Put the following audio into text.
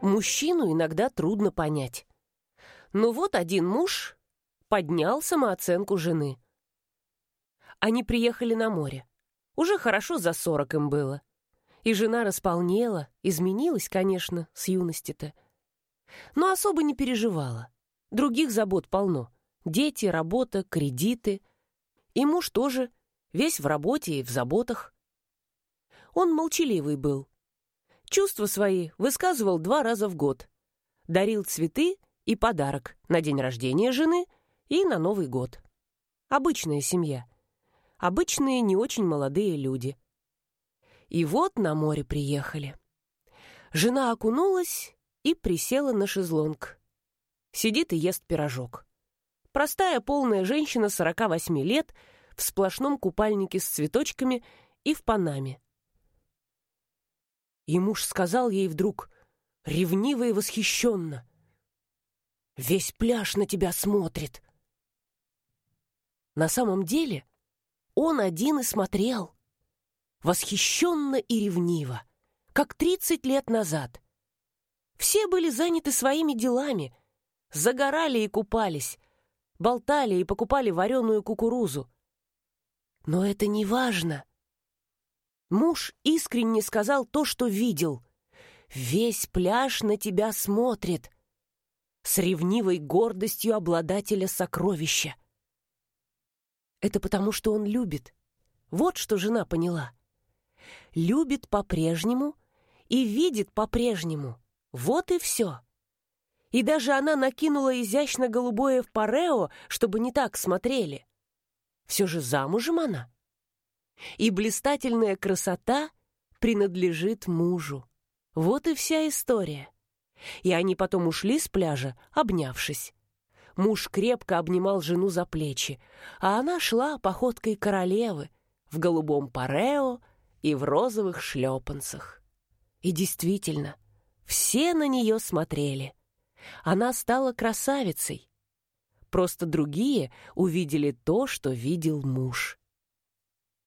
Мужчину иногда трудно понять. Но вот один муж поднял самооценку жены. Они приехали на море. Уже хорошо за сорок им было. И жена располнела, изменилась, конечно, с юности-то. Но особо не переживала. Других забот полно. Дети, работа, кредиты. И муж тоже, весь в работе и в заботах. Он молчаливый был. Чувства свои высказывал два раза в год. Дарил цветы и подарок на день рождения жены и на Новый год. Обычная семья. Обычные не очень молодые люди. И вот на море приехали. Жена окунулась и присела на шезлонг. Сидит и ест пирожок. Простая полная женщина 48 лет в сплошном купальнике с цветочками и в панаме. И муж сказал ей вдруг, ревниво и восхищенно, «Весь пляж на тебя смотрит». На самом деле он один и смотрел, восхищенно и ревниво, как тридцать лет назад. Все были заняты своими делами, загорали и купались, болтали и покупали вареную кукурузу. Но это не важно. Муж искренне сказал то, что видел. «Весь пляж на тебя смотрит» с ревнивой гордостью обладателя сокровища. Это потому, что он любит. Вот что жена поняла. Любит по-прежнему и видит по-прежнему. Вот и все. И даже она накинула изящно голубое в парео, чтобы не так смотрели. Все же замужем она. И блистательная красота принадлежит мужу. Вот и вся история. И они потом ушли с пляжа, обнявшись. Муж крепко обнимал жену за плечи, а она шла походкой королевы в голубом парео и в розовых шлепанцах. И действительно, все на нее смотрели. Она стала красавицей. Просто другие увидели то, что видел муж.